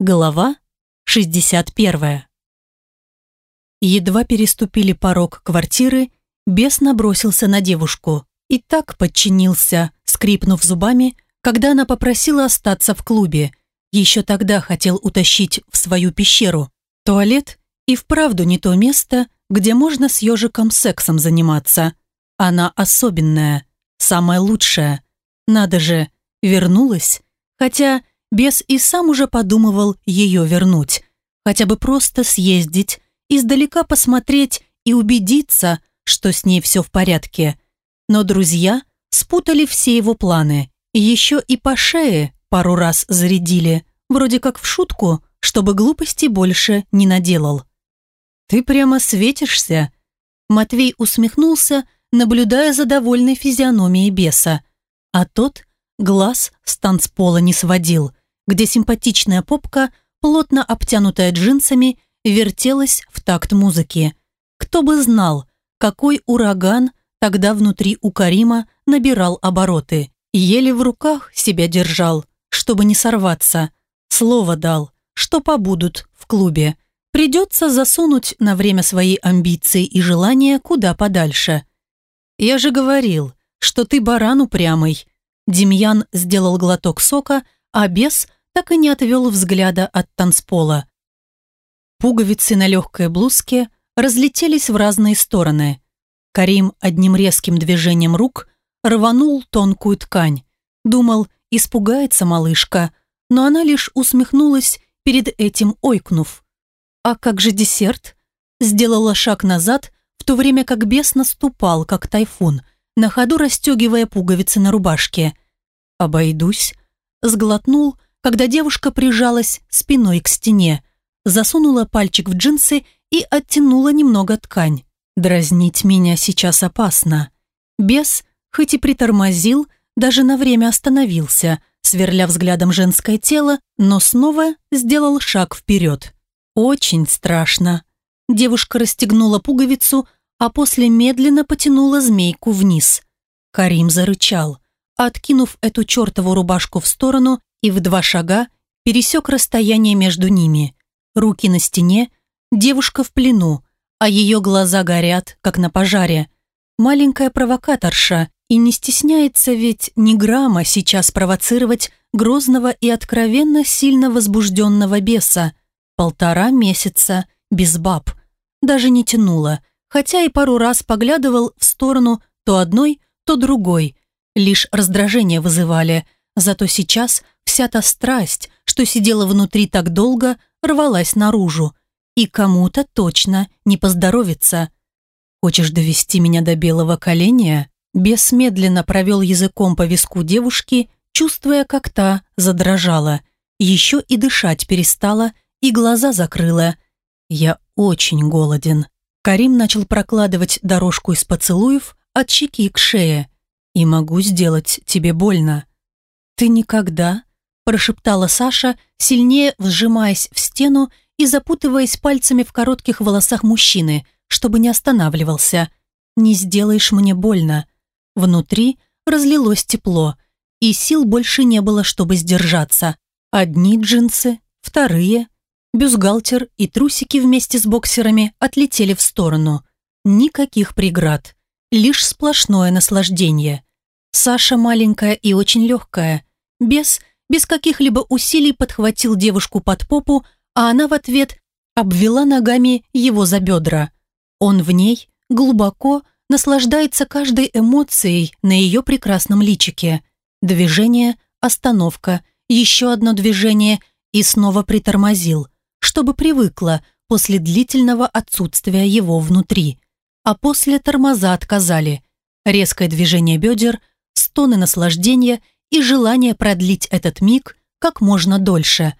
Глава 61. Едва переступили порог квартиры, бес набросился на девушку и так подчинился, скрипнув зубами, когда она попросила остаться в клубе. Еще тогда хотел утащить в свою пещеру. Туалет и вправду не то место, где можно с ежиком сексом заниматься. Она особенная, самая лучшая. Надо же, вернулась. Хотя бес и сам уже подумывал ее вернуть. Хотя бы просто съездить, издалека посмотреть и убедиться, что с ней все в порядке. Но друзья спутали все его планы. Еще и по шее пару раз зарядили, вроде как в шутку, чтобы глупости больше не наделал. «Ты прямо светишься», Матвей усмехнулся, наблюдая за довольной физиономией беса. А тот глаз с танцпола не сводил, где симпатичная попка, плотно обтянутая джинсами, вертелась в такт музыки. Кто бы знал, какой ураган тогда внутри у Карима набирал обороты. Еле в руках себя держал, чтобы не сорваться. Слово дал, что побудут в клубе. Придется засунуть на время свои амбиции и желания куда подальше. «Я же говорил, что ты баран упрямый». Демьян сделал глоток сока, а бес так и не отвел взгляда от танцпола. Пуговицы на легкой блузке разлетелись в разные стороны. Карим одним резким движением рук рванул тонкую ткань. Думал, испугается малышка, но она лишь усмехнулась перед этим ойкнув. «А как же десерт?» Сделала шаг назад, в то время как бес наступал, как тайфун, на ходу расстегивая пуговицы на рубашке. «Обойдусь», сглотнул, когда девушка прижалась спиной к стене, засунула пальчик в джинсы и оттянула немного ткань. Дразнить меня сейчас опасно. Бес, хоть и притормозил, даже на время остановился, сверля взглядом женское тело, но снова сделал шаг вперед. Очень страшно. Девушка расстегнула пуговицу, а после медленно потянула змейку вниз. Карим зарычал, откинув эту чертову рубашку в сторону и в два шага пересек расстояние между ними. Руки на стене, девушка в плену, а ее глаза горят, как на пожаре. Маленькая провокаторша и не стесняется ведь ни грамма сейчас провоцировать грозного и откровенно сильно возбужденного беса, Полтора месяца без баб. Даже не тянуло, хотя и пару раз поглядывал в сторону то одной, то другой. Лишь раздражение вызывали. Зато сейчас вся та страсть, что сидела внутри так долго, рвалась наружу. И кому-то точно не поздоровится. «Хочешь довести меня до белого коленя?» Бес медленно провел языком по виску девушки, чувствуя, как та задрожала. Еще и дышать перестала, и глаза закрыла. Я очень голоден. Карим начал прокладывать дорожку из поцелуев от щеки к шее. И могу сделать тебе больно. Ты никогда, прошептала Саша, сильнее сжимаясь в стену и запутываясь пальцами в коротких волосах мужчины, чтобы не останавливался. Не сделаешь мне больно. Внутри разлилось тепло, и сил больше не было, чтобы сдержаться. Одни джинсы, вторые, Бюстгальтер и трусики вместе с боксерами отлетели в сторону. Никаких преград. Лишь сплошное наслаждение. Саша маленькая и очень легкая. Без, без каких-либо усилий подхватил девушку под попу, а она в ответ обвела ногами его за бедра. Он в ней глубоко наслаждается каждой эмоцией на ее прекрасном личике. Движение, остановка, еще одно движение и снова притормозил – чтобы привыкла после длительного отсутствия его внутри. А после тормоза отказали. Резкое движение бедер, стоны наслаждения и желание продлить этот миг как можно дольше.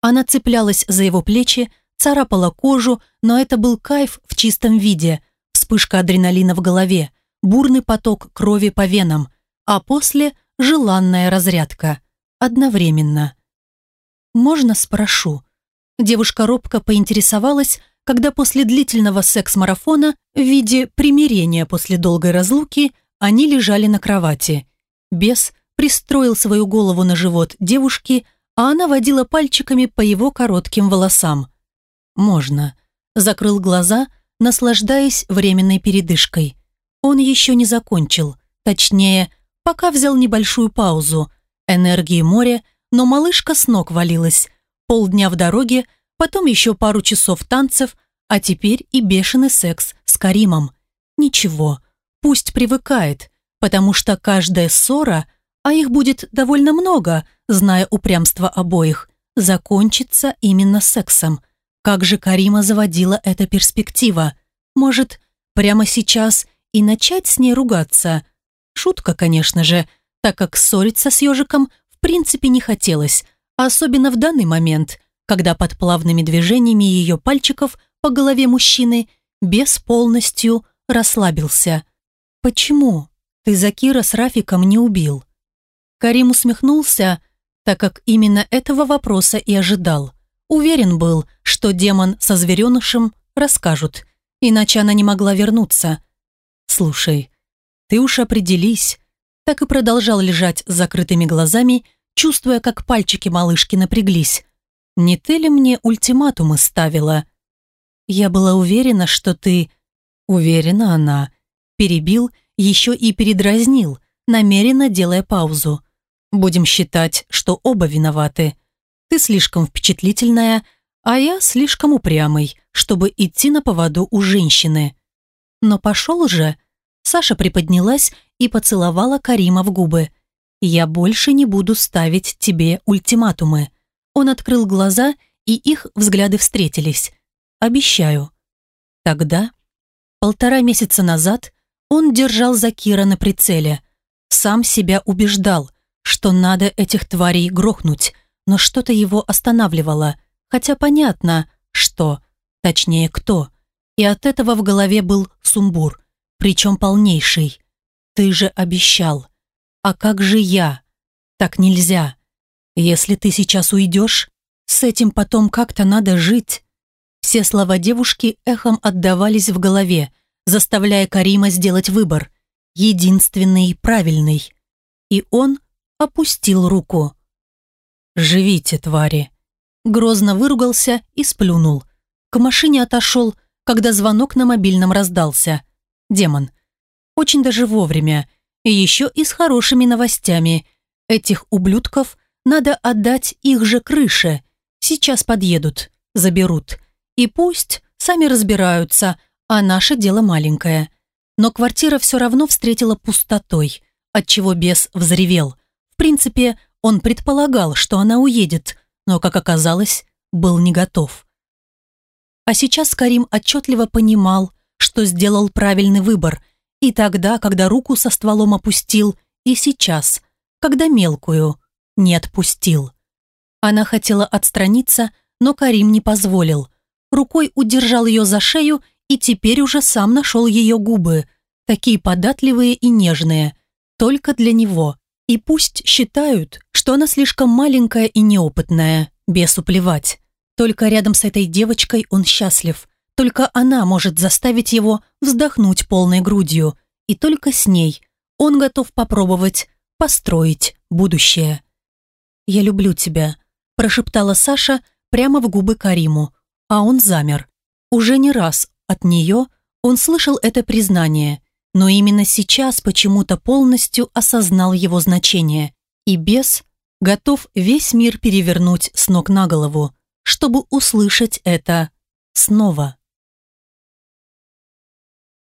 Она цеплялась за его плечи, царапала кожу, но это был кайф в чистом виде. Вспышка адреналина в голове, бурный поток крови по венам, а после – желанная разрядка. Одновременно. «Можно спрошу?» Девушка робко поинтересовалась, когда после длительного секс-марафона в виде примирения после долгой разлуки они лежали на кровати. Бес пристроил свою голову на живот девушки, а она водила пальчиками по его коротким волосам. «Можно». Закрыл глаза, наслаждаясь временной передышкой. Он еще не закончил. Точнее, пока взял небольшую паузу. Энергии море, но малышка с ног валилась. Полдня в дороге, потом еще пару часов танцев, а теперь и бешеный секс с Каримом. Ничего, пусть привыкает, потому что каждая ссора, а их будет довольно много, зная упрямство обоих, закончится именно сексом. Как же Карима заводила эта перспектива? Может, прямо сейчас и начать с ней ругаться? Шутка, конечно же, так как ссориться с ежиком в принципе не хотелось, особенно в данный момент, когда под плавными движениями ее пальчиков по голове мужчины без полностью расслабился. «Почему ты Закира с Рафиком не убил?» Карим усмехнулся, так как именно этого вопроса и ожидал. Уверен был, что демон со зверенышем расскажут, иначе она не могла вернуться. «Слушай, ты уж определись», так и продолжал лежать с закрытыми глазами, чувствуя, как пальчики малышки напряглись. «Не ты ли мне ультиматумы ставила?» «Я была уверена, что ты...» Уверена она. Перебил, еще и передразнил, намеренно делая паузу. «Будем считать, что оба виноваты. Ты слишком впечатлительная, а я слишком упрямый, чтобы идти на поводу у женщины». «Но пошел же...» Саша приподнялась и поцеловала Карима в губы. «Я больше не буду ставить тебе ультиматумы». Он открыл глаза, и их взгляды встретились. «Обещаю». Тогда, полтора месяца назад, он держал Закира на прицеле. Сам себя убеждал, что надо этих тварей грохнуть, но что-то его останавливало, хотя понятно, что, точнее кто. И от этого в голове был сумбур – причем полнейший. Ты же обещал. А как же я? Так нельзя. Если ты сейчас уйдешь, с этим потом как-то надо жить. Все слова девушки эхом отдавались в голове, заставляя Карима сделать выбор. Единственный правильный. И он опустил руку. «Живите, твари!» Грозно выругался и сплюнул. К машине отошел, когда звонок на мобильном раздался демон. Очень даже вовремя. И еще и с хорошими новостями. Этих ублюдков надо отдать их же крыше. Сейчас подъедут, заберут. И пусть сами разбираются, а наше дело маленькое. Но квартира все равно встретила пустотой, отчего бес взревел. Принципе, он предполагал, что она уедет, но, как оказалось, был не готов. А сейчас Карим отчетливо понимал, что сделал правильный выбор. И тогда, когда руку со стволом опустил, и сейчас, когда мелкую не отпустил. Она хотела отстраниться, но Карим не позволил. Рукой удержал ее за шею и теперь уже сам нашел ее губы, такие податливые и нежные, только для него. И пусть считают, что она слишком маленькая и неопытная, бесу плевать. Только рядом с этой девочкой он счастлив. Только она может заставить его вздохнуть полной грудью, и только с ней он готов попробовать построить будущее. «Я люблю тебя», – прошептала Саша прямо в губы Кариму, а он замер. Уже не раз от нее он слышал это признание, но именно сейчас почему-то полностью осознал его значение, и бес готов весь мир перевернуть с ног на голову, чтобы услышать это снова.